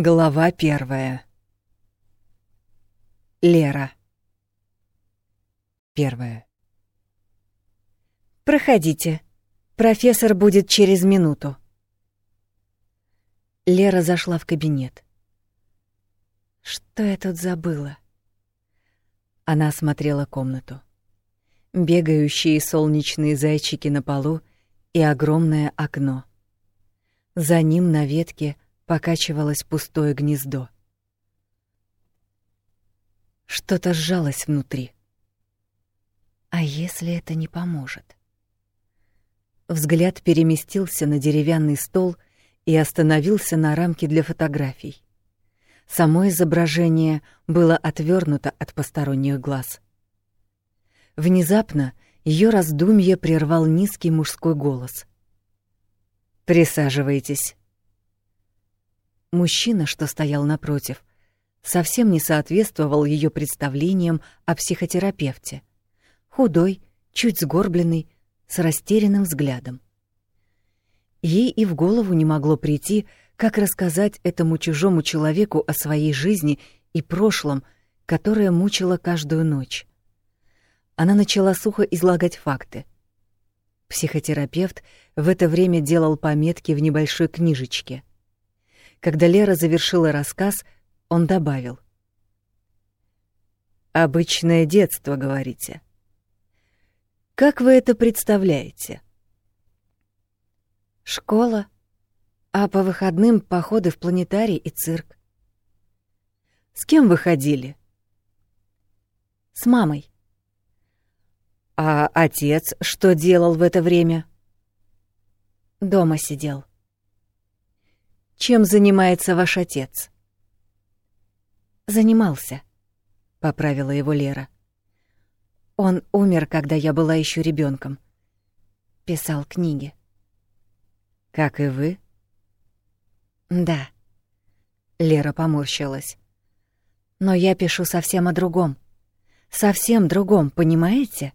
Глава первая. Лера. Первая. Проходите. Профессор будет через минуту. Лера зашла в кабинет. Что я тут забыла? Она осмотрела комнату. Бегающие солнечные зайчики на полу и огромное окно. За ним на ветке покачивалось пустое гнездо. Что-то сжалось внутри. А если это не поможет? Взгляд переместился на деревянный стол и остановился на рамке для фотографий. Само изображение было отвернуто от посторонних глаз. Внезапно ее раздумье прервал низкий мужской голос. «Присаживайтесь». Мужчина, что стоял напротив, совсем не соответствовал ее представлениям о психотерапевте. Худой, чуть сгорбленный, с растерянным взглядом. Ей и в голову не могло прийти, как рассказать этому чужому человеку о своей жизни и прошлом, которое мучило каждую ночь. Она начала сухо излагать факты. Психотерапевт в это время делал пометки в небольшой книжечке. Когда Лера завершила рассказ, он добавил. «Обычное детство, говорите. Как вы это представляете?» «Школа, а по выходным походы в планетарий и цирк». «С кем вы ходили?» «С мамой». «А отец что делал в это время?» «Дома сидел». Чем занимается ваш отец? Занимался, поправила его Лера. Он умер, когда я была еще ребенком. Писал книги. Как и вы? Да. Лера поморщилась. Но я пишу совсем о другом. Совсем другом, понимаете?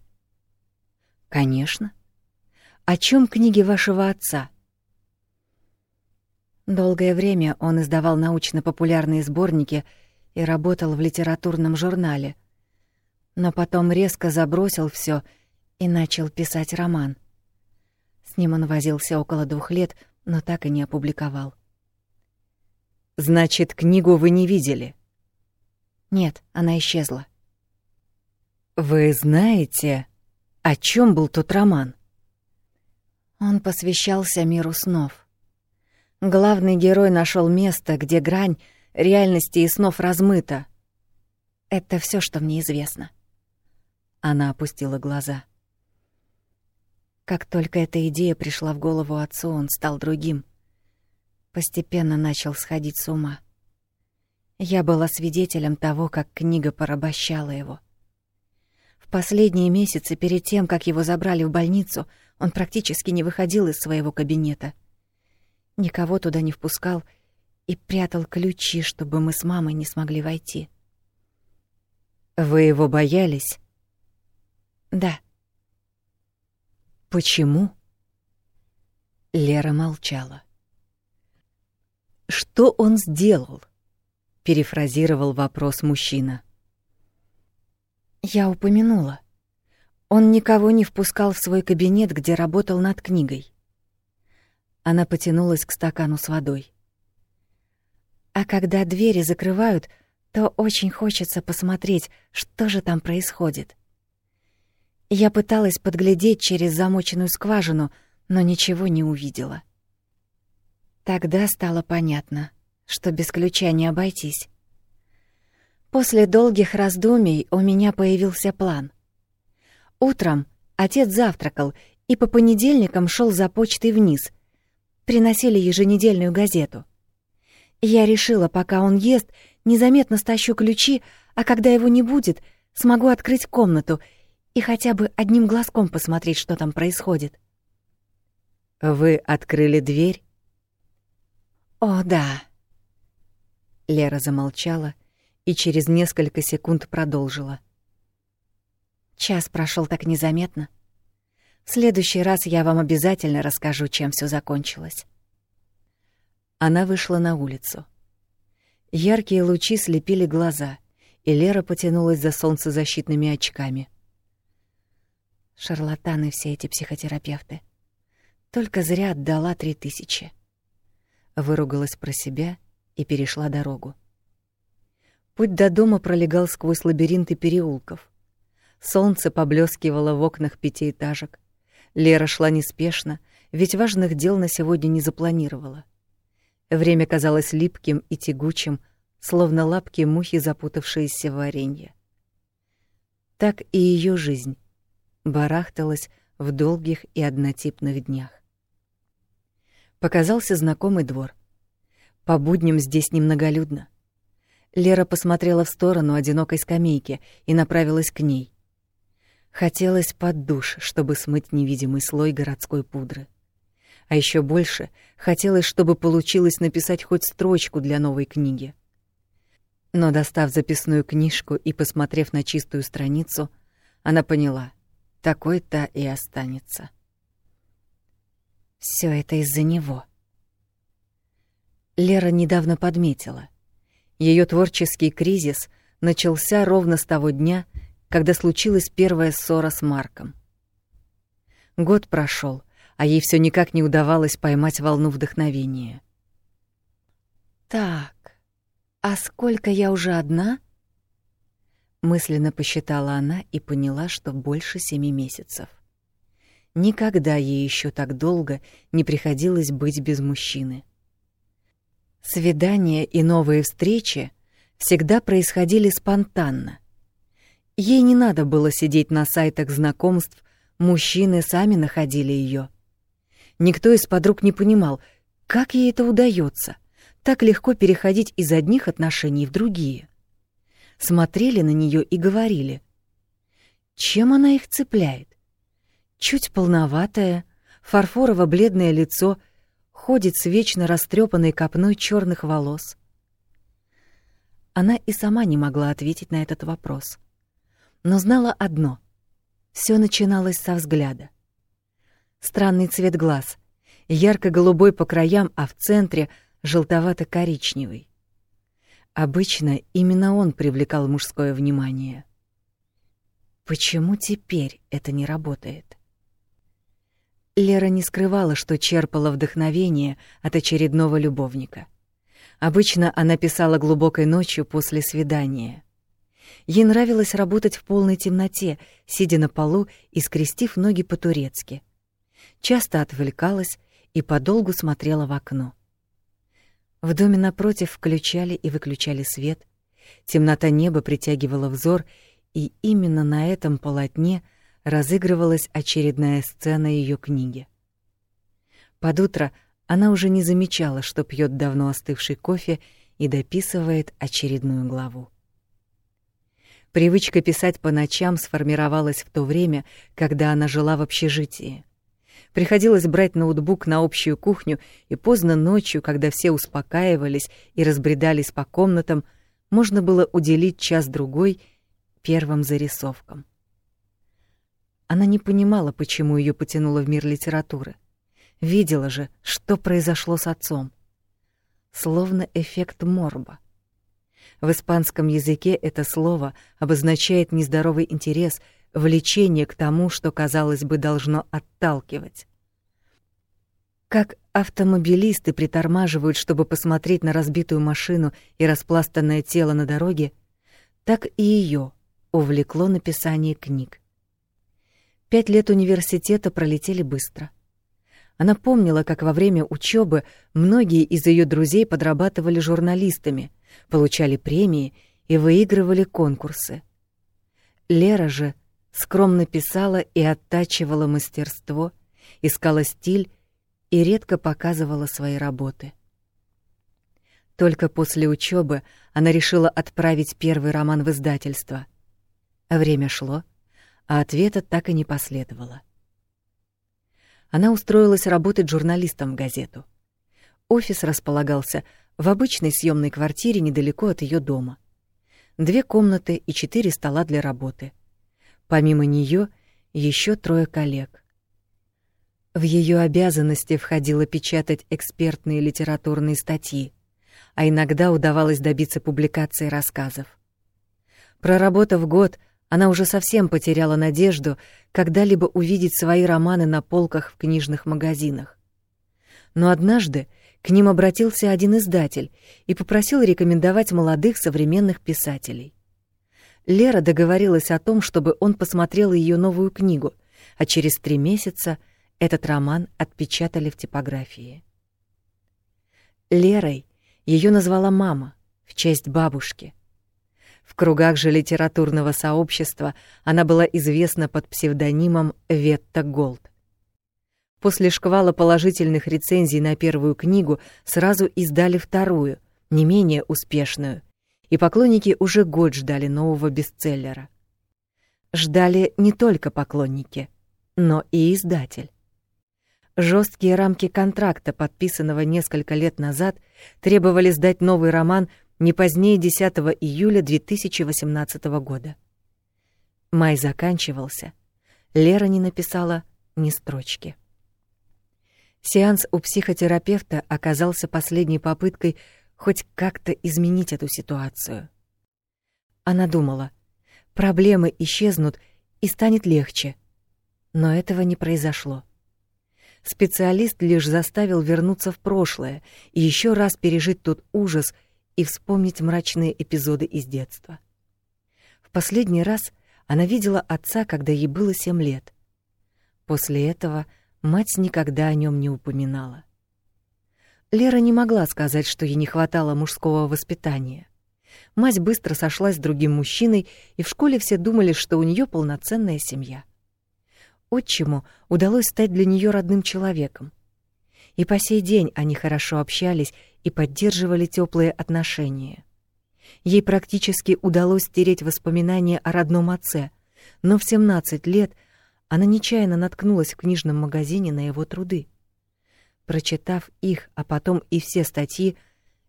Конечно. О чем книги вашего отца? Долгое время он издавал научно-популярные сборники и работал в литературном журнале. Но потом резко забросил все и начал писать роман. С ним он возился около двух лет, но так и не опубликовал. «Значит, книгу вы не видели?» «Нет, она исчезла». «Вы знаете, о чем был тот роман?» Он посвящался миру снов. Главный герой нашел место, где грань реальности и снов размыта. Это все, что мне известно. Она опустила глаза. Как только эта идея пришла в голову отцу, он стал другим. Постепенно начал сходить с ума. Я была свидетелем того, как книга порабощала его. В последние месяцы перед тем, как его забрали в больницу, он практически не выходил из своего кабинета — никого туда не впускал и прятал ключи, чтобы мы с мамой не смогли войти. Вы его боялись? Да. Почему? Лера молчала. Что он сделал? перефразировал вопрос мужчина. Я упомянула. Он никого не впускал в свой кабинет, где работал над книгой. Она потянулась к стакану с водой. А когда двери закрывают, то очень хочется посмотреть, что же там происходит. Я пыталась подглядеть через замоченную скважину, но ничего не увидела. Тогда стало понятно, что без ключа не обойтись. После долгих раздумий у меня появился план. Утром отец завтракал и по понедельникам шел за почтой вниз — приносили еженедельную газету. Я решила, пока он ест, незаметно стащу ключи, а когда его не будет, смогу открыть комнату и хотя бы одним глазком посмотреть, что там происходит. «Вы открыли дверь?» «О, да». Лера замолчала и через несколько секунд продолжила. Час прошел так незаметно. В следующий раз я вам обязательно расскажу, чем все закончилось. Она вышла на улицу. Яркие лучи слепили глаза, и Лера потянулась за солнцезащитными очками. Шарлатаны все эти психотерапевты. Только зря отдала три тысячи. Выругалась про себя и перешла дорогу. Путь до дома пролегал сквозь лабиринты переулков. Солнце поблескивало в окнах пятиэтажек. Лера шла неспешно, ведь важных дел на сегодня не запланировала. Время казалось липким и тягучим, словно лапки мухи, запутавшиеся в варенье. Так и ее жизнь барахталась в долгих и однотипных днях. Показался знакомый двор. По будням здесь немноголюдно. Лера посмотрела в сторону одинокой скамейки и направилась к ней. Хотелось под душ, чтобы смыть невидимый слой городской пудры. А еще больше хотелось, чтобы получилось написать хоть строчку для новой книги. Но достав записную книжку и посмотрев на чистую страницу, она поняла — такой-то и останется. Все это из-за него. Лера недавно подметила. Ее творческий кризис начался ровно с того дня, когда случилась первая ссора с Марком. Год прошел, а ей все никак не удавалось поймать волну вдохновения. Так, а сколько я уже одна? Мысленно посчитала она и поняла, что больше семи месяцев. Никогда ей еще так долго не приходилось быть без мужчины. Свидания и новые встречи всегда происходили спонтанно. Ей не надо было сидеть на сайтах знакомств, мужчины сами находили ее. Никто из подруг не понимал, как ей это удается, так легко переходить из одних отношений в другие. Смотрели на нее и говорили, чем она их цепляет. Чуть полноватое, фарфорово-бледное лицо — ходит с вечно растрепанной копной черных волос. Она и сама не могла ответить на этот вопрос. Но знала одно — все начиналось со взгляда. Странный цвет глаз, ярко-голубой по краям, а в центре — желтовато-коричневый. Обычно именно он привлекал мужское внимание. Почему теперь это не работает? Лера не скрывала, что черпала вдохновение от очередного любовника. Обычно она писала глубокой ночью после свидания. Ей нравилось работать в полной темноте, сидя на полу и скрестив ноги по-турецки. Часто отвлекалась и подолгу смотрела в окно. В доме напротив включали и выключали свет. Темнота неба притягивала взор, и именно на этом полотне — разыгрывалась очередная сцена ее книги. Под утро она уже не замечала, что пьет давно остывший кофе и дописывает очередную главу. Привычка писать по ночам сформировалась в то время, когда она жила в общежитии. Приходилось брать ноутбук на общую кухню, и поздно ночью, когда все успокаивались и разбредались по комнатам, можно было уделить час-другой первым зарисовкам. Она не понимала, почему ее потянуло в мир литературы. Видела же, что произошло с отцом. Словно эффект морба. В испанском языке это слово обозначает нездоровый интерес, влечение к тому, что, казалось бы, должно отталкивать. Как автомобилисты притормаживают, чтобы посмотреть на разбитую машину и распластанное тело на дороге, так и ее увлекло написание книг. Пять лет университета пролетели быстро. Она помнила, как во время учебы многие из ее друзей подрабатывали журналистами, получали премии и выигрывали конкурсы. Лера же скромно писала и оттачивала мастерство, искала стиль и редко показывала свои работы. Только после учебы она решила отправить первый роман в издательство. Время шло, а ответа так и не последовало. Она устроилась работать журналистом в газету. Офис располагался в обычной съемной квартире недалеко от ее дома. Две комнаты и четыре стола для работы. Помимо нее еще трое коллег. В ее обязанности входило печатать экспертные литературные статьи, а иногда удавалось добиться публикации рассказов. Проработав год, она уже совсем потеряла надежду когда-либо увидеть свои романы на полках в книжных магазинах. Но однажды к ним обратился один издатель и попросил рекомендовать молодых современных писателей. Лера договорилась о том, чтобы он посмотрел ее новую книгу, а через три месяца этот роман отпечатали в типографии. Лерой ее назвала мама в честь бабушки. В кругах же литературного сообщества она была известна под псевдонимом Ветта Голд. После шквала положительных рецензий на первую книгу сразу издали вторую, не менее успешную, и поклонники уже год ждали нового бестселлера. Ждали не только поклонники, но и издатель. Жесткие рамки контракта, подписанного несколько лет назад, требовали сдать новый роман не позднее 10 июля 2018 года. Май заканчивался. Лера не написала ни строчки. Сеанс у психотерапевта оказался последней попыткой хоть как-то изменить эту ситуацию. Она думала, проблемы исчезнут и станет легче. Но этого не произошло. Специалист лишь заставил вернуться в прошлое и еще раз пережить тот ужас и вспомнить мрачные эпизоды из детства. В последний раз она видела отца, когда ей было семь лет. После этого мать никогда о нем не упоминала. Лера не могла сказать, что ей не хватало мужского воспитания. Мать быстро сошлась с другим мужчиной, и в школе все думали, что у нее полноценная семья. Отчиму удалось стать для нее родным человеком. И по сей день они хорошо общались и поддерживали теплые отношения. Ей практически удалось стереть воспоминания о родном отце, но в 17 лет она нечаянно наткнулась в книжном магазине на его труды. Прочитав их, а потом и все статьи,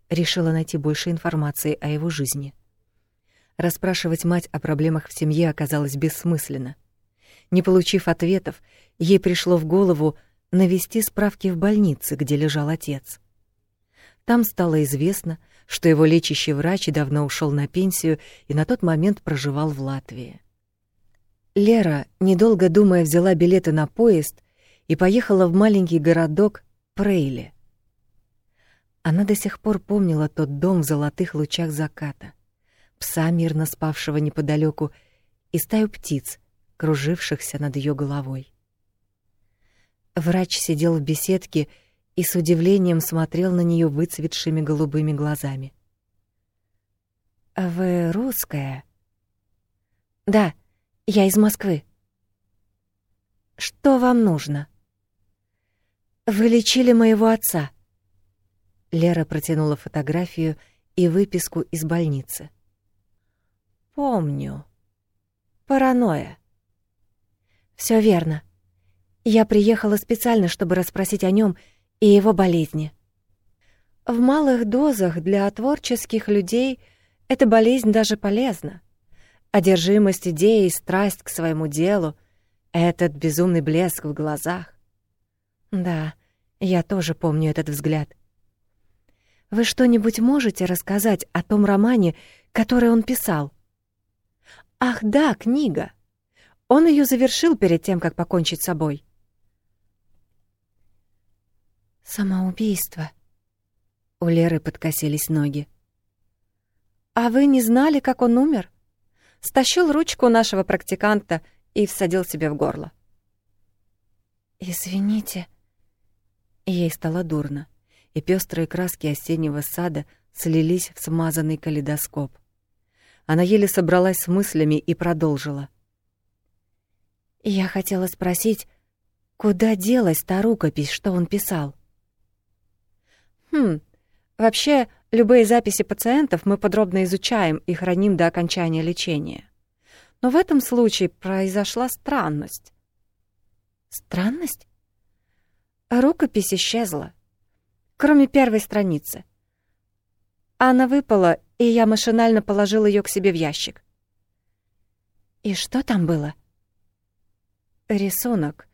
решила найти больше информации о его жизни. Расспрашивать мать о проблемах в семье оказалось бессмысленно. Не получив ответов, ей пришло в голову навести справки в больнице, где лежал отец. Там стало известно, что его лечащий врач давно ушел на пенсию и на тот момент проживал в Латвии. Лера, недолго думая, взяла билеты на поезд и поехала в маленький городок Прейли. Она до сих пор помнила тот дом в золотых лучах заката, пса, мирно спавшего неподалеку, и стаю птиц, кружившихся над ее головой. Врач сидел в беседке и с удивлением смотрел на нее выцветшими голубыми глазами. «А «Вы русская?» «Да, я из Москвы». «Что вам нужно?» «Вы лечили моего отца». Лера протянула фотографию и выписку из больницы. «Помню. Паранойя». Все верно. Я приехала специально, чтобы расспросить о нем и его болезни. В малых дозах для творческих людей эта болезнь даже полезна. Одержимость идеей, страсть к своему делу, этот безумный блеск в глазах. Да, я тоже помню этот взгляд. Вы что-нибудь можете рассказать о том романе, который он писал? Ах, да, книга. Он ее завершил перед тем, как покончить с собой. Самоубийство. У Леры подкосились ноги. А вы не знали, как он умер? Стащил ручку нашего практиканта и всадил себе в горло. Извините, Ей стало дурно, и пестрые краски осеннего сада слились в смазанный калейдоскоп. Она еле собралась с мыслями и продолжила. «Я хотела спросить, куда делась та рукопись, что он писал?» «Хм, вообще, любые записи пациентов мы подробно изучаем и храним до окончания лечения. Но в этом случае произошла странность». «Странность?» Рукопись исчезла, кроме первой страницы. Она выпала, и я машинально положил ее к себе в ящик. И что там было? Рисунок.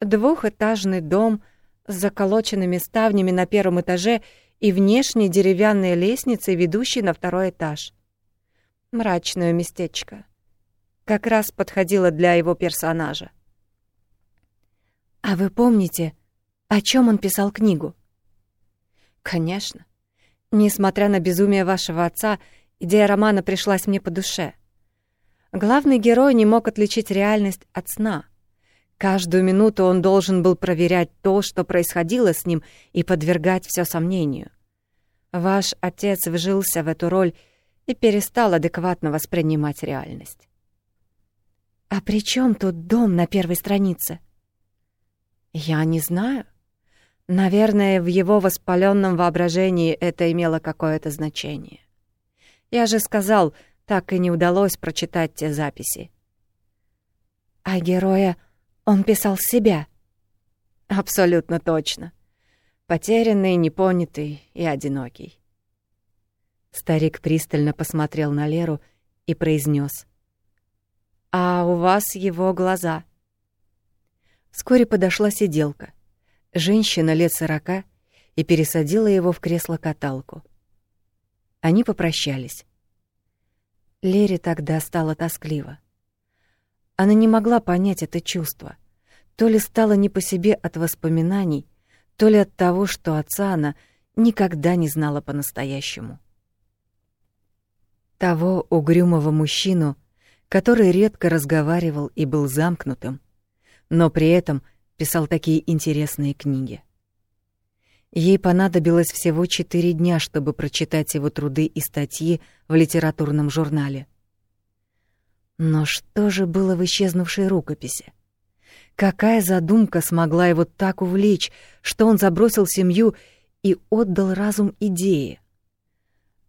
Двухэтажный дом с заколоченными ставнями на первом этаже и внешней деревянной лестницей, ведущей на второй этаж. Мрачное местечко. Как раз подходило для его персонажа. «А вы помните, о чем он писал книгу?» «Конечно. Несмотря на безумие вашего отца, идея романа пришлась мне по душе. Главный герой не мог отличить реальность от сна. Каждую минуту он должен был проверять то, что происходило с ним, и подвергать все сомнению. Ваш отец вжился в эту роль и перестал адекватно воспринимать реальность. «А при чем тут дом на первой странице?» «Я не знаю. Наверное, в его воспаленном воображении это имело какое-то значение. Я же сказал, так и не удалось прочитать те записи. А героя он писал себя? Абсолютно точно. Потерянный, непонятый и одинокий. Старик пристально посмотрел на Леру и произнес: «А у вас его глаза». Вскоре подошла сиделка, женщина лет сорока, и пересадила его в кресло-каталку. Они попрощались. Лере тогда стало тоскливо. Она не могла понять это чувство. То ли стало не по себе от воспоминаний, то ли от того, что отца она никогда не знала по-настоящему. Того угрюмого мужчину, который редко разговаривал и был замкнутым, но при этом писал такие интересные книги. Ей понадобилось всего четыре дня, чтобы прочитать его труды и статьи в литературном журнале. Но что же было в исчезнувшей рукописи? Какая задумка смогла его так увлечь, что он забросил семью и отдал разум идее?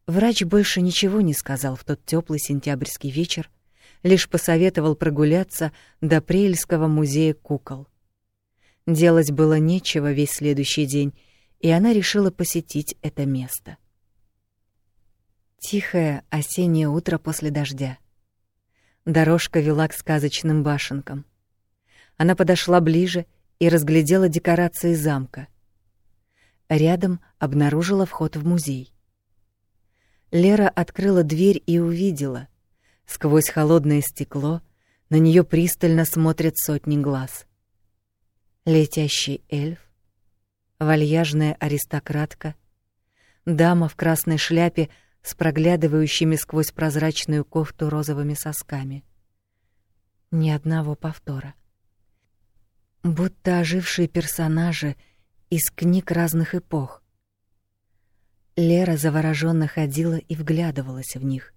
Врач больше ничего не сказал в тот теплый сентябрьский вечер, лишь посоветовал прогуляться до Прельского музея кукол. Делать было нечего весь следующий день, и она решила посетить это место. Тихое осеннее утро после дождя. Дорожка вела к сказочным башенкам. Она подошла ближе и разглядела декорации замка. Рядом обнаружила вход в музей. Лера открыла дверь и увидела. Сквозь холодное стекло на нее пристально смотрят сотни глаз. Летящий эльф, вальяжная аристократка, дама в красной шляпе с проглядывающими сквозь прозрачную кофту розовыми сосками. Ни одного повтора. Будто ожившие персонажи из книг разных эпох. Лера завороженно ходила и вглядывалась в них.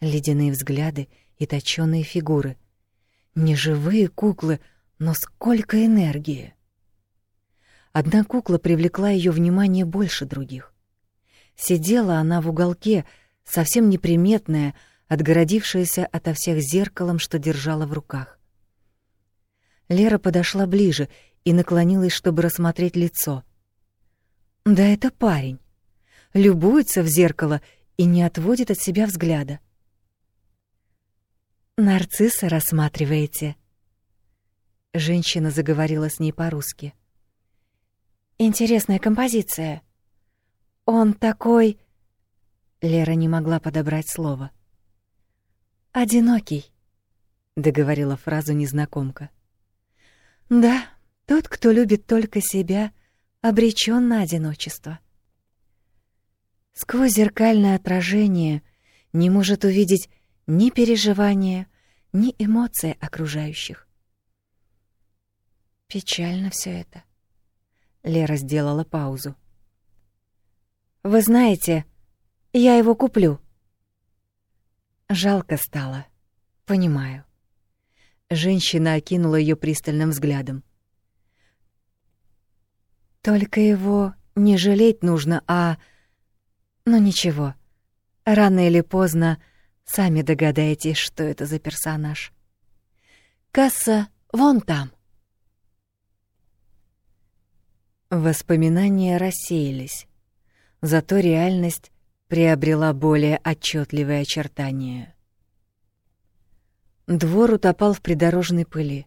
Ледяные взгляды и точёные фигуры. Не живые куклы, но сколько энергии. Одна кукла привлекла ее внимание больше других. Сидела она в уголке, совсем неприметная, отгородившаяся ото всех зеркалом, что держала в руках. Лера подошла ближе и наклонилась, чтобы рассмотреть лицо. Да это парень. Любуется в зеркало и не отводит от себя взгляда. «Нарцисса рассматриваете?» Женщина заговорила с ней по-русски. — Интересная композиция. Он такой... Лера не могла подобрать слово. «Одинокий», — договорила фразу незнакомка. «Да, тот, кто любит только себя, обречён на одиночество». Сквозь зеркальное отражение не может увидеть ни переживания, ни эмоции окружающих. Печально всё это. Лера сделала паузу. Вы знаете, я его куплю. Жалко стало. Понимаю. Женщина окинула ее пристальным взглядом. Только его не жалеть нужно, а... Ну ничего. Рано или поздно сами догадаетесь, что это за персонаж. Касса вон там. Воспоминания рассеялись, зато реальность приобрела более отчетливые очертания. Двор утопал в придорожной пыли.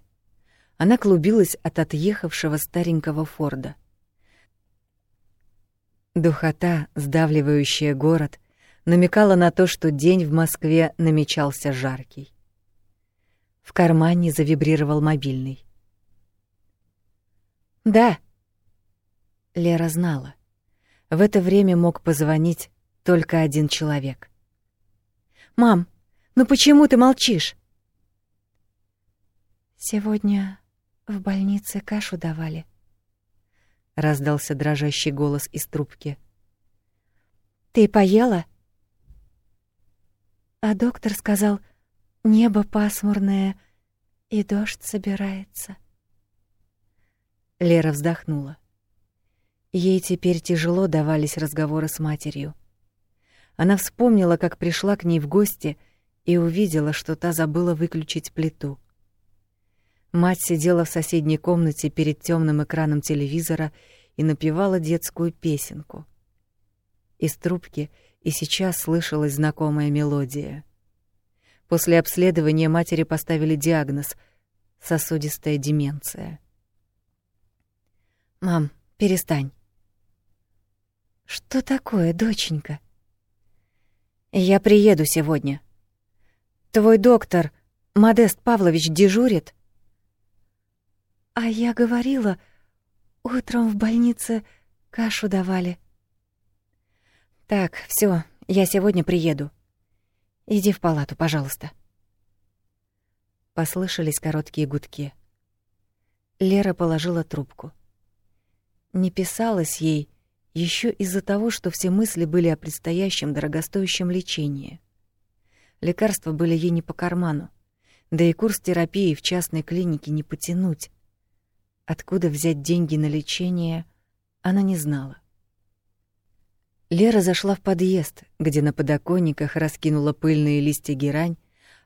Она клубилась от отъехавшего старенького Форда. Духота, сдавливающая город, намекала на то, что день в Москве намечался жаркий. В кармане завибрировал мобильный. «Да». Лера знала. В это время мог позвонить только один человек. «Мам, ну почему ты молчишь?» «Сегодня в больнице кашу давали», — раздался дрожащий голос из трубки. «Ты поела?» А доктор сказал, небо пасмурное и дождь собирается. Лера вздохнула. Ей теперь тяжело давались разговоры с матерью. Она вспомнила, как пришла к ней в гости и увидела, что та забыла выключить плиту. Мать сидела в соседней комнате перед темным экраном телевизора и напевала детскую песенку. Из трубки и сейчас слышалась знакомая мелодия. После обследования матери поставили диагноз — сосудистая деменция. «Мам, перестань». «Что такое, доченька?» «Я приеду сегодня. Твой доктор, Модест Павлович, дежурит?» А я говорила, утром в больнице кашу давали. Так, все, я сегодня приеду. Иди в палату, пожалуйста. Послышались короткие гудки. Лера положила трубку. Не писалось ей еще из-за того, что все мысли были о предстоящем дорогостоящем лечении. Лекарства были ей не по карману, да и курс терапии в частной клинике не потянуть. Откуда взять деньги на лечение, она не знала. Лера зашла в подъезд, где на подоконниках раскинула пыльные листья герань,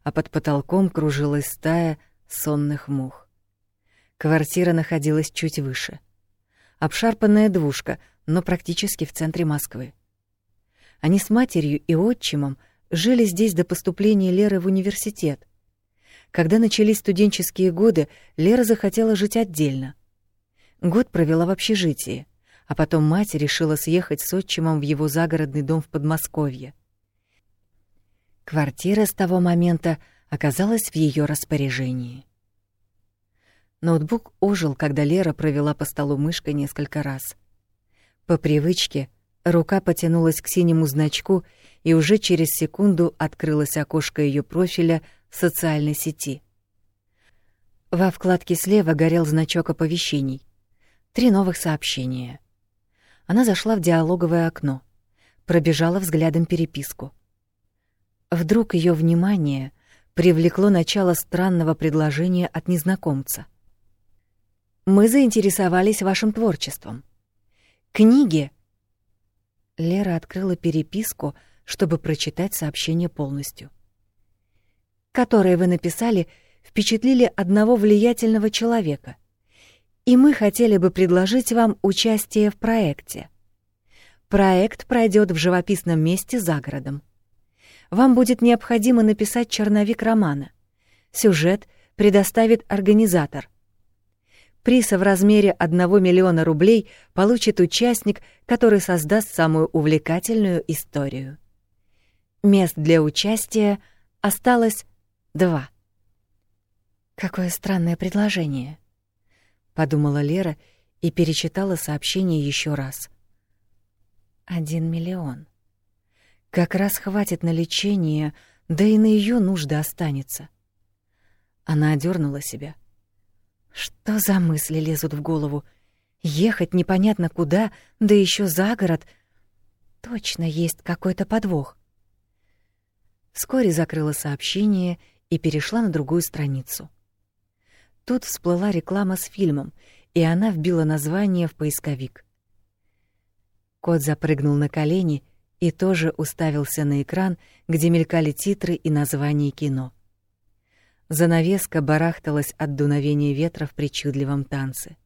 а под потолком кружилась стая сонных мух. Квартира находилась чуть выше. Обшарпанная двушка, но практически в центре Москвы. Они с матерью и отчимом жили здесь до поступления Леры в университет, когда начались студенческие годы, Лера захотела жить отдельно. Год провела в общежитии, а потом мать решила съехать с отчимом в его загородный дом в Подмосковье. Квартира с того момента оказалась в ее распоряжении. Ноутбук ожил, когда Лера провела по столу мышкой несколько раз. По привычке рука потянулась к синему значку, и уже через секунду открылось окошко ее профиля социальной сети. Во вкладке слева горел значок оповещений. Три новых сообщения. Она зашла в диалоговое окно, пробежала взглядом переписку. Вдруг ее внимание привлекло начало странного предложения от незнакомца. «Мы заинтересовались вашим творчеством. Книги...» Лера открыла переписку, чтобы прочитать сообщение полностью которые вы написали, впечатлили одного влиятельного человека. И мы хотели бы предложить вам участие в проекте. Проект пройдет в живописном месте за городом. Вам будет необходимо написать черновик романа. Сюжет предоставит организатор. Приз в размере 1 миллиона рублей получит участник, который создаст самую увлекательную историю. Мест для участия осталось Два. Какое странное предложение, подумала Лера и перечитала сообщение еще раз. Один миллион. Как раз хватит на лечение, да и на ее нужды останется. Она одернула себя. Что за мысли лезут в голову? Ехать непонятно куда, да еще за город. Точно есть какой-то подвох. Вскоре закрыла сообщение и перешла на другую страницу. Тут всплыла реклама с фильмом, и она вбила название в поисковик. Кот запрыгнул на колени и тоже уставился на экран, где мелькали титры и название кино. Занавеска барахталась от дуновения ветра в причудливом танце.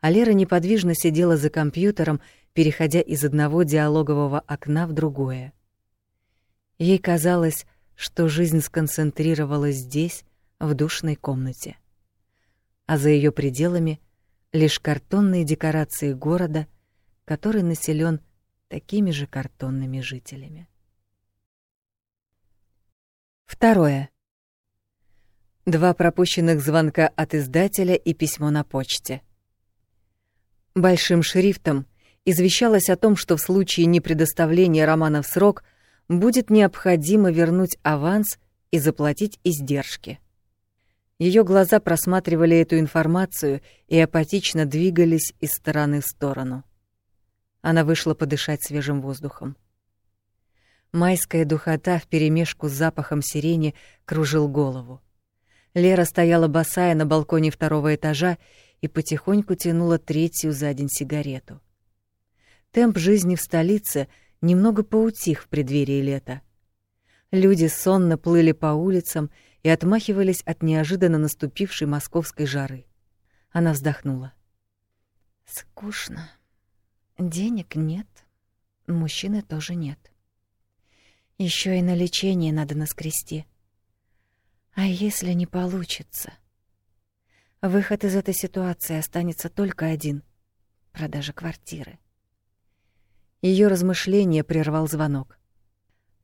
А неподвижно сидела за компьютером, переходя из одного диалогового окна в другое. Ей казалось, что жизнь сконцентрировалась здесь, в душной комнате. А за ее пределами лишь картонные декорации города, который населен такими же картонными жителями. Второе. Два пропущенных звонка от издателя и письмо на почте. Большим шрифтом извещалось о том, что в случае непредоставления романа в срок будет необходимо вернуть аванс и заплатить издержки. Ее глаза просматривали эту информацию и апатично двигались из стороны в сторону. Она вышла подышать свежим воздухом. Майская духота вперемешку с запахом сирени кружил голову. Лера стояла босая на балконе второго этажа и потихоньку тянула третью за день сигарету. Темп жизни в столице немного поутих в преддверии лета. Люди сонно плыли по улицам и отмахивались от неожиданно наступившей московской жары. Она вздохнула. Скучно. Денег нет, мужчины тоже нет. Еще и на лечение надо наскрести. А если не получится? Выход из этой ситуации останется только один — продажа квартиры. Ее размышление прервал звонок.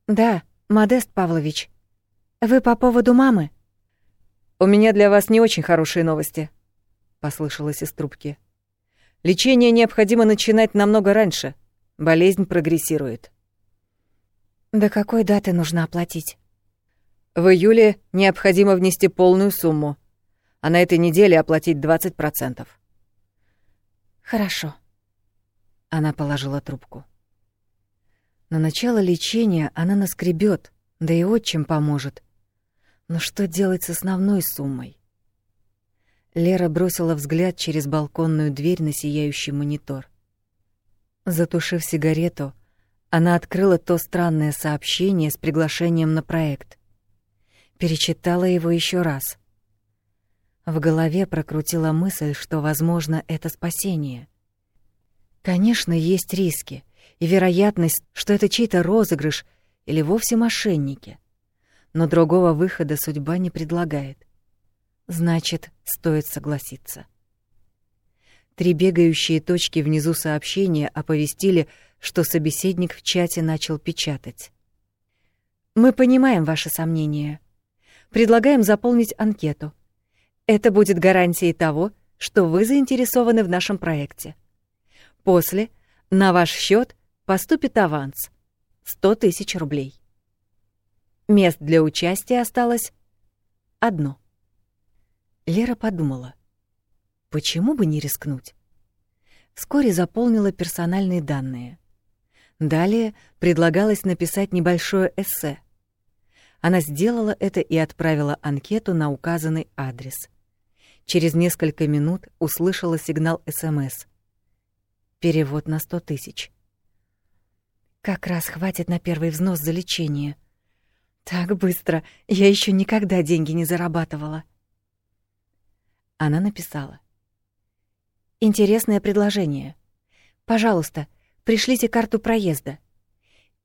«Да, Модест Павлович, вы по поводу мамы?» «У меня для вас не очень хорошие новости», — послышалось из трубки. «Лечение необходимо начинать намного раньше. Болезнь прогрессирует». «До какой даты нужно оплатить?» «В июле необходимо внести полную сумму а на этой неделе оплатить 20%. Хорошо. Она положила трубку. На начало лечения она наскребет, да и отчим поможет. Но что делать с основной суммой? Лера бросила взгляд через балконную дверь на сияющий монитор. Затушив сигарету, она открыла то странное сообщение с приглашением на проект. Перечитала его еще раз. В голове прокрутила мысль, что, возможно, это спасение. Конечно, есть риски и вероятность, что это чей-то розыгрыш или вовсе мошенники. Но другого выхода судьба не предлагает. Значит, стоит согласиться. Три бегающие точки внизу сообщения оповестили, что собеседник в чате начал печатать. «Мы понимаем ваши сомнения. Предлагаем заполнить анкету. Это будет гарантией того, что вы заинтересованы в нашем проекте. После на ваш счет поступит аванс — 100 тысяч рублей. Мест для участия осталось одно. Лера подумала, почему бы не рискнуть? Вскоре заполнила персональные данные. Далее предлагалось написать небольшое эссе. Она сделала это и отправила анкету на указанный адрес — Через несколько минут услышала сигнал СМС. Перевод на сто тысяч. Как раз хватит на первый взнос за лечение. Так быстро я еще никогда деньги не зарабатывала. Она написала. Интересное предложение. Пожалуйста, пришлите карту проезда.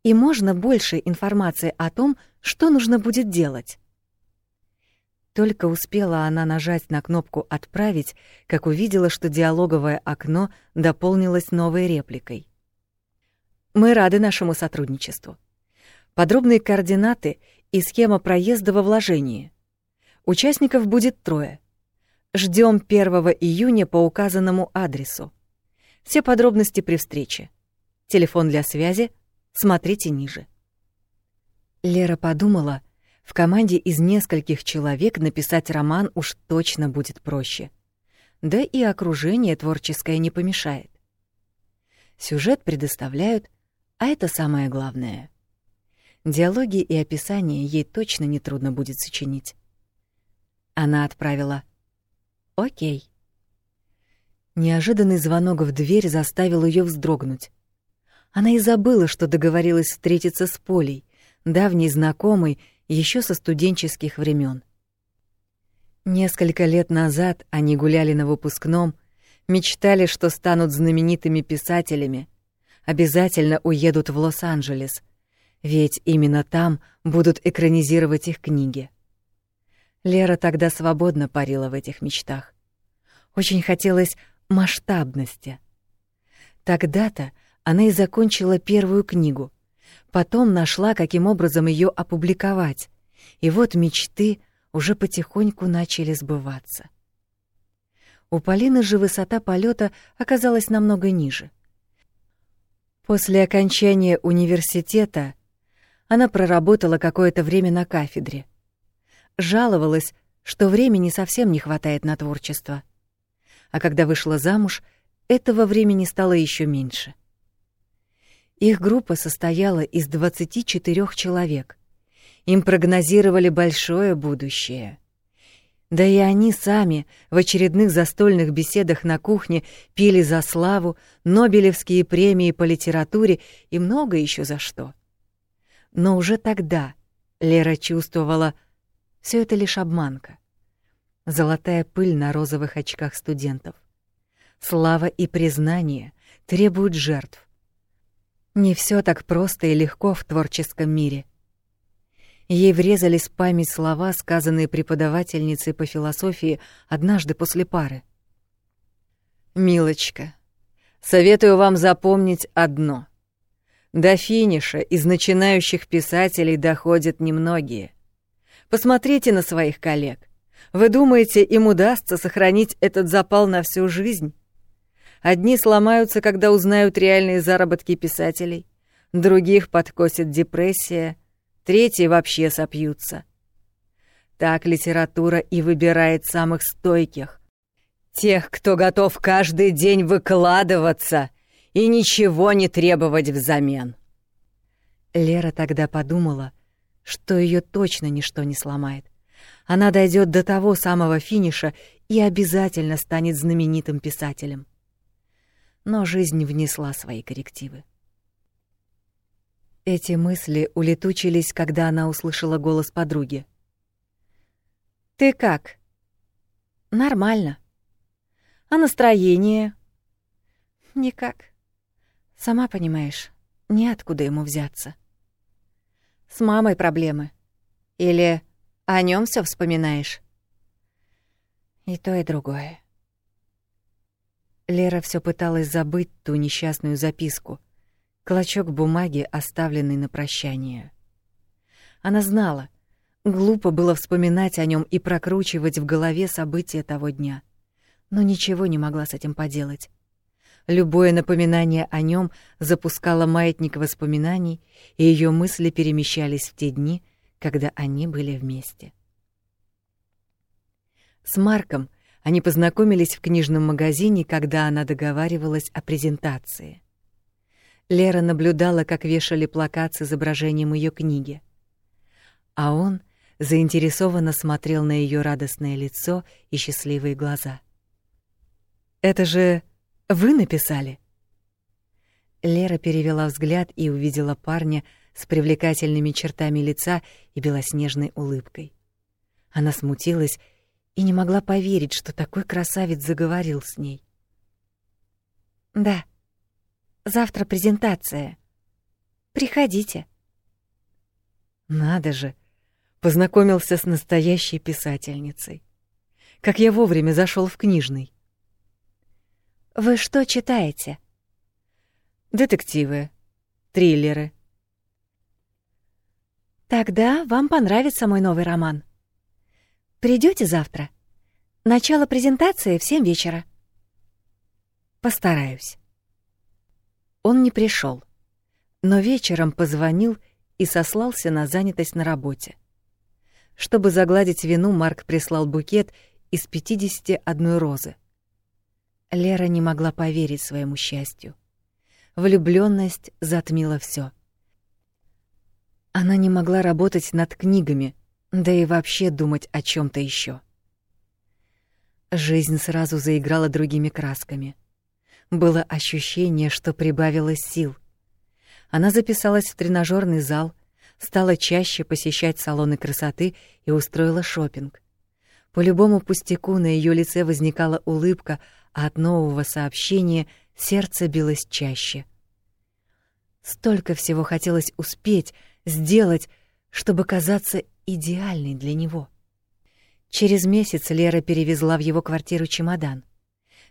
И можно больше информации о том, что нужно будет делать. Только успела она нажать на кнопку «Отправить», как увидела, что диалоговое окно дополнилось новой репликой. «Мы рады нашему сотрудничеству. Подробные координаты и схема проезда во вложении. Участников будет трое. Ждем 1 июня по указанному адресу. Все подробности при встрече. Телефон для связи смотрите ниже». Лера подумала, в команде из нескольких человек написать роман уж точно будет проще. Да и окружение творческое не помешает. Сюжет предоставляют, а это самое главное. Диалоги и описание ей точно не трудно будет сочинить. Она отправила «Окей». Неожиданный звонок в дверь заставил ее вздрогнуть. Она и забыла, что договорилась встретиться с Полей, давней знакомой еще со студенческих времен. Несколько лет назад они гуляли на выпускном, мечтали, что станут знаменитыми писателями, обязательно уедут в Лос-Анджелес, ведь именно там будут экранизировать их книги. Лера тогда свободно парила в этих мечтах. Очень хотелось масштабности. Тогда-то она и закончила первую книгу. Потом нашла, каким образом ее опубликовать. И вот мечты уже потихоньку начали сбываться. У Полины же высота полета оказалась намного ниже. После окончания университета она проработала какое-то время на кафедре. Жаловалась, что времени совсем не хватает на творчество. А когда вышла замуж, этого времени стало еще меньше. Их группа состояла из 24 человек. Им прогнозировали большое будущее — да и они сами в очередных застольных беседах на кухне пили за славу, Нобелевские премии по литературе и много еще за что. Но уже тогда Лера чувствовала, все это лишь обманка. Золотая пыль на розовых очках студентов. Слава и признание требуют жертв. Не все так просто и легко в творческом мире — Ей врезались в память слова, сказанные преподавательницей по философии однажды после пары. «Милочка, советую вам запомнить одно. До финиша из начинающих писателей доходят немногие. Посмотрите на своих коллег. Вы думаете, им удастся сохранить этот запал на всю жизнь? Одни сломаются, когда узнают реальные заработки писателей, других подкосит депрессия — третьи вообще сопьются. Так литература и выбирает самых стойких. Тех, кто готов каждый день выкладываться и ничего не требовать взамен. Лера тогда подумала, что ее точно ничто не сломает. Она дойдет до того самого финиша и обязательно станет знаменитым писателем. Но жизнь внесла свои коррективы. Эти мысли улетучились, когда она услышала голос подруги. «Ты как?» «Нормально. А настроение?» «Никак. Сама понимаешь, неоткуда ему взяться». «С мамой проблемы? Или о нем все вспоминаешь?» «И то, и другое». Лера все пыталась забыть ту несчастную записку — клочок бумаги, оставленный на прощание. Она знала, глупо было вспоминать о нем и прокручивать в голове события того дня, но ничего не могла с этим поделать. Любое напоминание о нем запускало маятник воспоминаний, и ее мысли перемещались в те дни, когда они были вместе. С Марком они познакомились в книжном магазине, когда она договаривалась о презентации. Лера наблюдала, как вешали плакат с изображением ее книги. А он заинтересованно смотрел на ее радостное лицо и счастливые глаза. «Это же вы написали?» Лера перевела взгляд и увидела парня с привлекательными чертами лица и белоснежной улыбкой. Она смутилась и не могла поверить, что такой красавец заговорил с ней. «Да», Завтра презентация. Приходите. Надо же, познакомился с настоящей писательницей. Как я вовремя зашел в книжный. Вы что читаете? Детективы, триллеры. Тогда вам понравится мой новый роман. Придете завтра? Начало презентации в семь вечера. Постараюсь. Он не пришел, но вечером позвонил и сослался на занятость на работе. Чтобы загладить вину, Марк прислал букет из 51 розы. Лера не могла поверить своему счастью. Влюблённость затмила всё. Она не могла работать над книгами, да и вообще думать о чём-то ещё. Жизнь сразу заиграла другими красками — было ощущение, что прибавилось сил. Она записалась в тренажерный зал, стала чаще посещать салоны красоты и устроила шопинг. По любому пустяку на ее лице возникала улыбка, а от нового сообщения сердце билось чаще. Столько всего хотелось успеть, сделать, чтобы казаться идеальной для него. Через месяц Лера перевезла в его квартиру чемодан —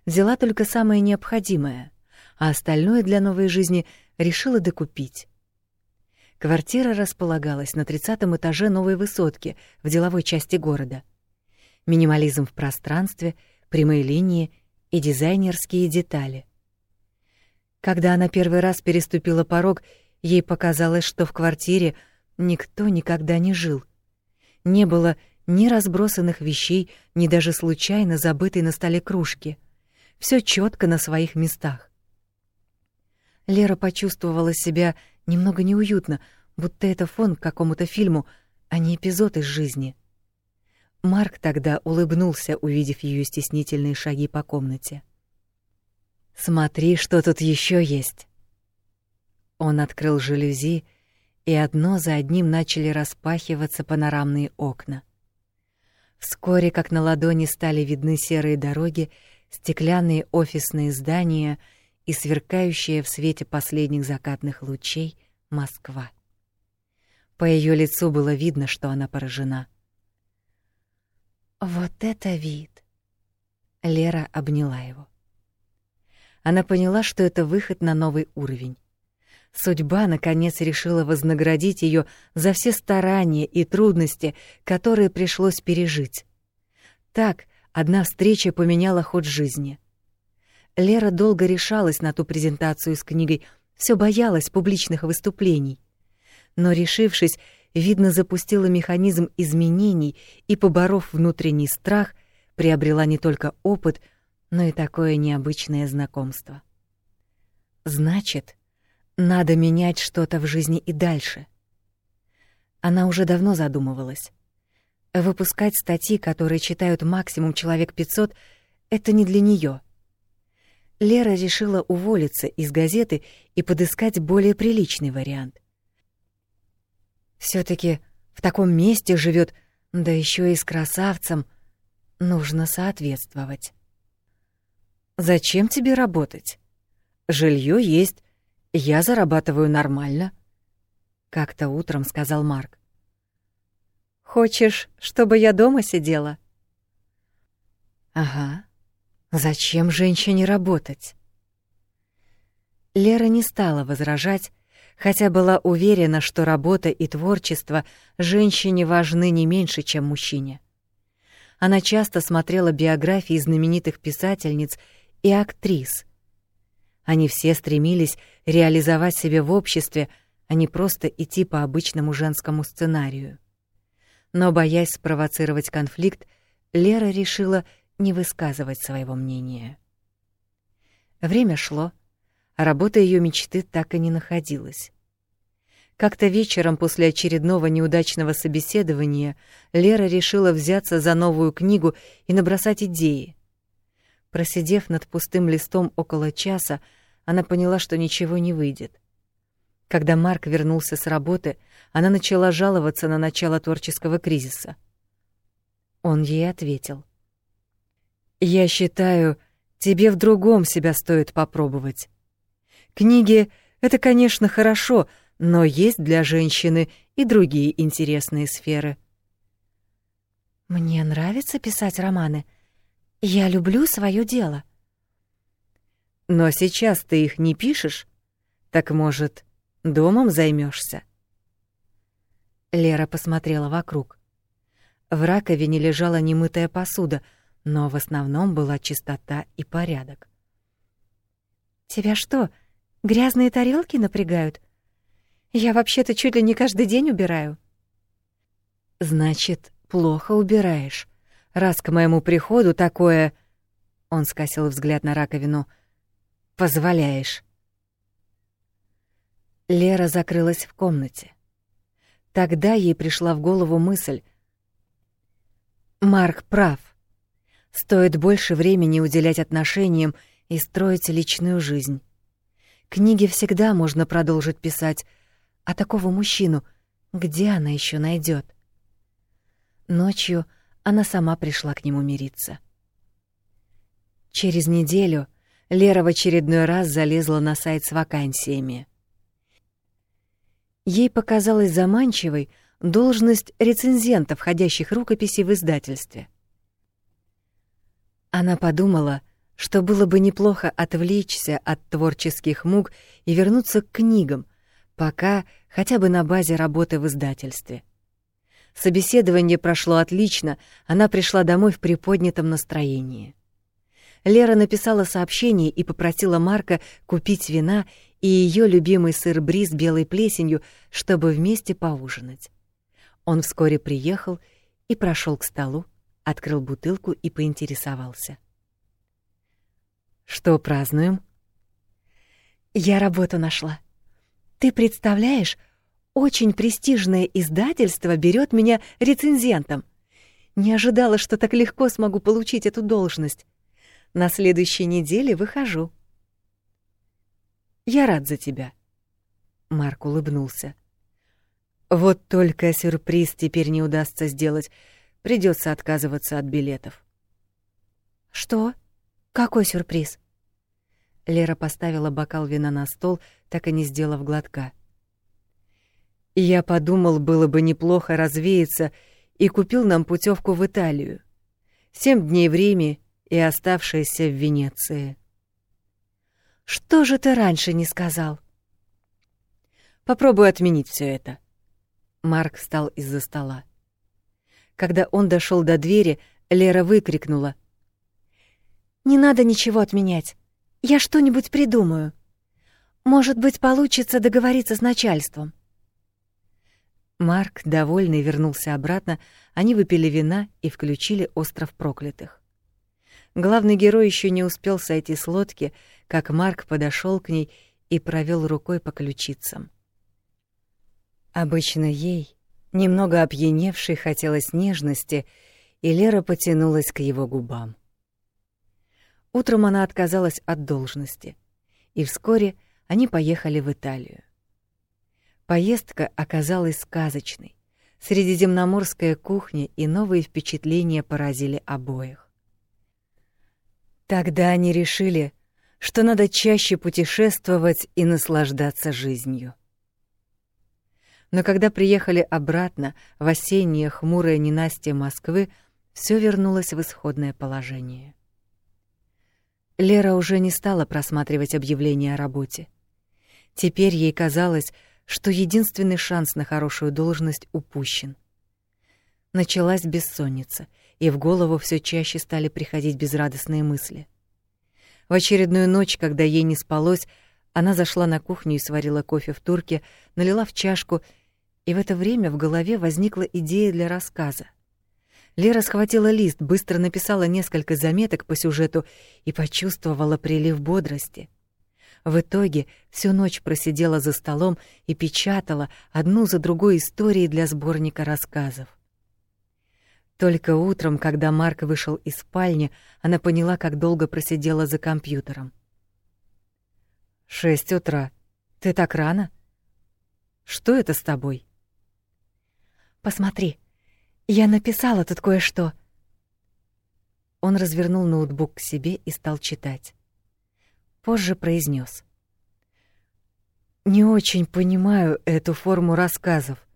взяла только самое необходимое, а остальное для новой жизни решила докупить. Квартира располагалась на тридцатом этаже новой высотки в деловой части города. Минимализм в пространстве, прямые линии и дизайнерские детали. Когда она первый раз переступила порог, ей показалось, что в квартире никто никогда не жил. Не было ни разбросанных вещей, ни даже случайно забытой на столе кружки. Все четко на своих местах. Лера почувствовала себя немного неуютно, будто это фон к какому-то фильму, а не эпизод из жизни. Марк тогда улыбнулся, увидев ее стеснительные шаги по комнате. «Смотри, что тут еще есть!» Он открыл жалюзи, и одно за одним начали распахиваться панорамные окна. Вскоре, как на ладони, стали видны серые дороги, стеклянные офисные здания и сверкающая в свете последних закатных лучей Москва. По ее лицу было видно, что она поражена. «Вот это вид!» Лера обняла его. Она поняла, что это выход на новый уровень. Судьба, наконец, решила вознаградить ее за все старания и трудности, которые пришлось пережить. Так одна встреча поменяла ход жизни. Лера долго решалась на ту презентацию с книгой, все боялась публичных выступлений. Но, решившись, видно, запустила механизм изменений и, поборов внутренний страх, приобрела не только опыт, но и такое необычное знакомство. Значит, надо менять что-то в жизни и дальше. Она уже давно задумывалась. Выпускать статьи, которые читают максимум человек 500, это не для нее. Лера решила уволиться из газеты и подыскать более приличный вариант. все таки в таком месте живет, да еще и с красавцем, нужно соответствовать. Зачем тебе работать? Жилье есть, я зарабатываю нормально, как-то утром сказал Марк. Хочешь, чтобы я дома сидела? Ага. Зачем женщине работать? Лера не стала возражать, хотя была уверена, что работа и творчество женщине важны не меньше, чем мужчине. Она часто смотрела биографии знаменитых писательниц и актрис, они все стремились реализовать себя в обществе, а не просто идти по обычному женскому сценарию. Но, боясь спровоцировать конфликт, Лера решила не высказывать своего мнения. Время шло, а работа ее мечты так и не находилась. Как-то вечером после очередного неудачного собеседования Лера решила взяться за новую книгу и набросать идеи. Просидев над пустым листом около часа, она поняла, что ничего не выйдет. Когда Марк вернулся с работы, она начала жаловаться на начало творческого кризиса. Он ей ответил. «Я считаю, тебе в другом себя стоит попробовать. Книги — это, конечно, хорошо, но есть для женщины и другие интересные сферы». «Мне нравится писать романы», я люблю свое дело. Но сейчас ты их не пишешь? Так, может, домом займешься? Лера посмотрела вокруг. В раковине лежала немытая посуда, но в основном была чистота и порядок. «Тебя что, грязные тарелки напрягают? Я вообще-то чуть ли не каждый день убираю». «Значит, плохо убираешь», раз к моему приходу такое...» Он скосил взгляд на раковину. «Позволяешь». Лера закрылась в комнате. Тогда ей пришла в голову мысль. Марк прав. Стоит больше времени уделять отношениям и строить личную жизнь. Книги всегда можно продолжить писать, а такого мужчину где она еще найдет? Ночью она сама пришла к нему мириться. Через неделю Лера в очередной раз залезла на сайт с вакансиями. Ей показалась заманчивой должность рецензента входящих рукописей в издательстве. Она подумала, что было бы неплохо отвлечься от творческих мук и вернуться к книгам, пока хотя бы на базе работы в издательстве. Собеседование прошло отлично, она пришла домой в приподнятом настроении. Лера написала сообщение и попросила Марка купить вина и ее любимый сыр бри с белой плесенью, чтобы вместе поужинать. Он вскоре приехал и прошел к столу, открыл бутылку и поинтересовался. «Что празднуем?» «Я работу нашла. Ты представляешь, очень престижное издательство берет меня рецензентом. Не ожидала, что так легко смогу получить эту должность. На следующей неделе выхожу. Я рад за тебя. Марк улыбнулся. Вот только сюрприз теперь не удастся сделать. Придется отказываться от билетов. Что? Какой сюрприз? Лера поставила бокал вина на стол, так и не сделав глотка. Я подумал, было бы неплохо развеяться, и купил нам путевку в Италию. Семь дней в Риме и оставшаяся в Венеции. «Что же ты раньше не сказал?» «Попробую отменить все это». Марк встал из-за стола. Когда он дошел до двери, Лера выкрикнула. «Не надо ничего отменять. Я что-нибудь придумаю. Может быть, получится договориться с начальством». Марк, довольный, вернулся обратно, они выпили вина и включили «Остров проклятых». Главный герой еще не успел сойти с лодки, как Марк подошел к ней и провел рукой по ключицам. Обычно ей, немного опьяневшей, хотелось нежности, и Лера потянулась к его губам. Утром она отказалась от должности, и вскоре они поехали в Италию. Поездка оказалась сказочной. Средиземноморская кухня и новые впечатления поразили обоих. Тогда они решили, что надо чаще путешествовать и наслаждаться жизнью. Но когда приехали обратно в осеннее хмурое ненастье Москвы, все вернулось в исходное положение. Лера уже не стала просматривать объявления о работе. Теперь ей казалось, что единственный шанс на хорошую должность упущен. Началась бессонница — и в голову все чаще стали приходить безрадостные мысли. В очередную ночь, когда ей не спалось, она зашла на кухню и сварила кофе в турке, налила в чашку, и в это время в голове возникла идея для рассказа. Лера схватила лист, быстро написала несколько заметок по сюжету и почувствовала прилив бодрости. В итоге всю ночь просидела за столом и печатала одну за другой истории для сборника рассказов. Только утром, когда Марк вышел из спальни, она поняла, как долго просидела за компьютером. «Шесть утра. Ты так рано? Что это с тобой?» «Посмотри, я написала тут кое-что». Он развернул ноутбук к себе и стал читать. Позже произнес: «Не очень понимаю эту форму рассказов.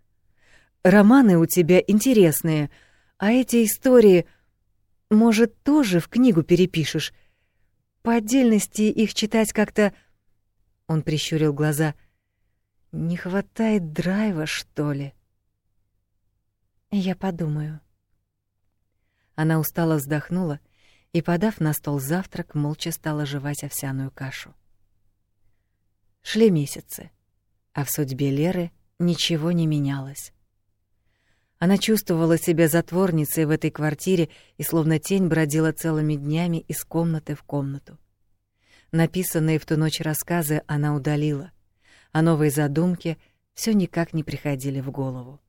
Романы у тебя интересные — а эти истории, может, тоже в книгу перепишешь? По отдельности их читать как-то... Он прищурил глаза. Не хватает драйва, что ли? Я подумаю. Она устало вздохнула и, подав на стол завтрак, молча стала жевать овсяную кашу. Шли месяцы, а в судьбе Леры ничего не менялось. Она чувствовала себя затворницей в этой квартире и словно тень бродила целыми днями из комнаты в комнату. Написанные в ту ночь рассказы она удалила, а новые задумки все никак не приходили в голову.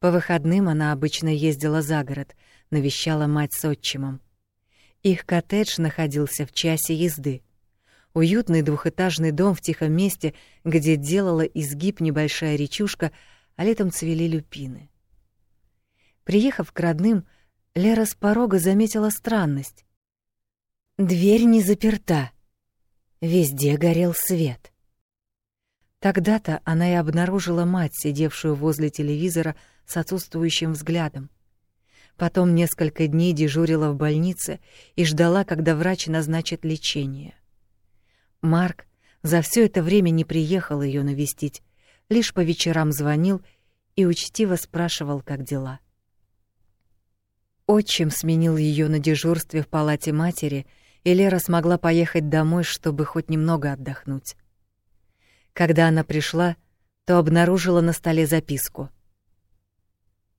По выходным она обычно ездила за город, навещала мать с отчимом. Их коттедж находился в часе езды. Уютный двухэтажный дом в тихом месте, где делала изгиб небольшая речушка — а летом цвели люпины. Приехав к родным, Лера с порога заметила странность. Дверь не заперта. Везде горел свет. Тогда-то она и обнаружила мать, сидевшую возле телевизора с отсутствующим взглядом. Потом несколько дней дежурила в больнице и ждала, когда врач назначит лечение. Марк за все это время не приехал ее навестить, лишь по вечерам звонил и учтиво спрашивал, как дела. Отчим сменил ее на дежурстве в палате матери, и Лера смогла поехать домой, чтобы хоть немного отдохнуть. Когда она пришла, то обнаружила на столе записку.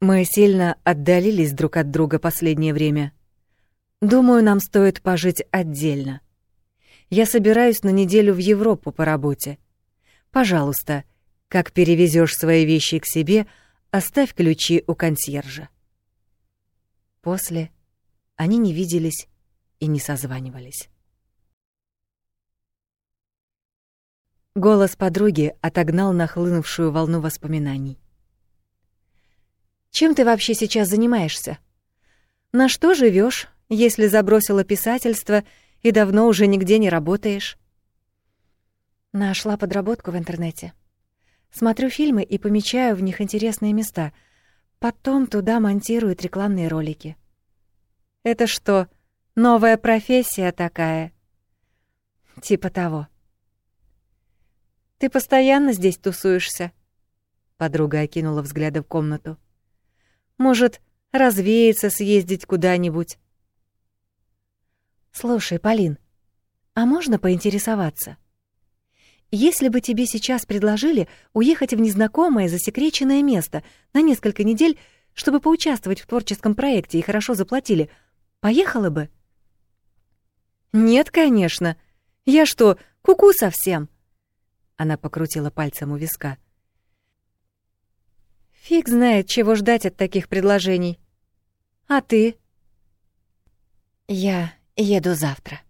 «Мы сильно отдалились друг от друга последнее время. Думаю, нам стоит пожить отдельно. Я собираюсь на неделю в Европу по работе. Пожалуйста, как перевезешь свои вещи к себе, оставь ключи у консьержа». После они не виделись и не созванивались. Голос подруги отогнал нахлынувшую волну воспоминаний. «Чем ты вообще сейчас занимаешься? На что живешь, если забросила писательство и давно уже нигде не работаешь?» Нашла подработку в интернете. Смотрю фильмы и помечаю в них интересные места — Потом туда монтируют рекламные ролики. Это что, новая профессия такая? Типа того. Ты постоянно здесь тусуешься? Подруга окинула взглядом комнату. Может, развеяться, съездить куда-нибудь? Слушай, Полин, а можно поинтересоваться? Если бы тебе сейчас предложили уехать в незнакомое засекреченное место на несколько недель, чтобы поучаствовать в творческом проекте и хорошо заплатили, поехала бы? Нет, конечно. Я что, куку -ку совсем? Она покрутила пальцем у виска. Фиг знает, чего ждать от таких предложений. А ты? Я еду завтра.